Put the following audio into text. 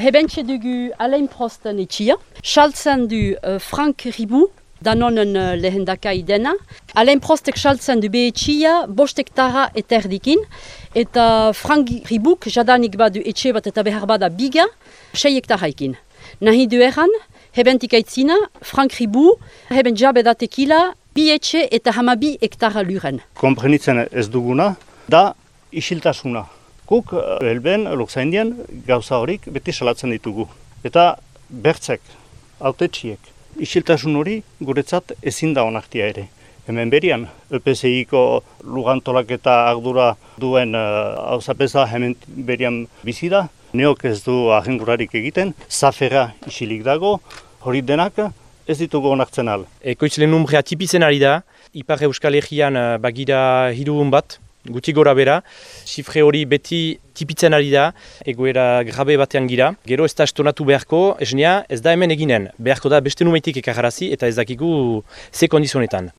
Hebentxe dugu Alain Prosten etxia, saltzen du uh, Frank Ribou, danonen uh, lehendakai dena. Alain Prostek saltzen du behetxia, bostek tara eterdikin, eta Frank Ribouk jadanik badu etxe bat eta behar bada biga, sei hektaraikin. Nahi du eran, hebentik aitzina, Frank Ribou, heben jabe da tekila, bi etxe eta hamabi hektara luren. Komprenitzen ez duguna, da isiltasuna. Guk, helben, lukzaindian, gauza horik beti salatzen ditugu. Eta bertzek, autetxiek, isiltasun hori guretzat ezin da onartia ere. Hemen berian, EPSI-ko lugantolak eta ardura duen uh, hemen berian bizi da. Neok ez du ahengurarik egiten, zafera isilik dago, hori denak ez ditugu onartzen al. Ekoitzlen numbrea tipitzen ari da, Ipar Euskal Herrian uh, bagira hirugun bat, guti gora bera, sifre hori beti tipitzen ari da, egoera grabe batean gira. Gero ez da estonatu beharko, esnea ez da hemen eginen. Beharko da beste numeitik ekarrazi eta ez dakigu ze kondizionetan.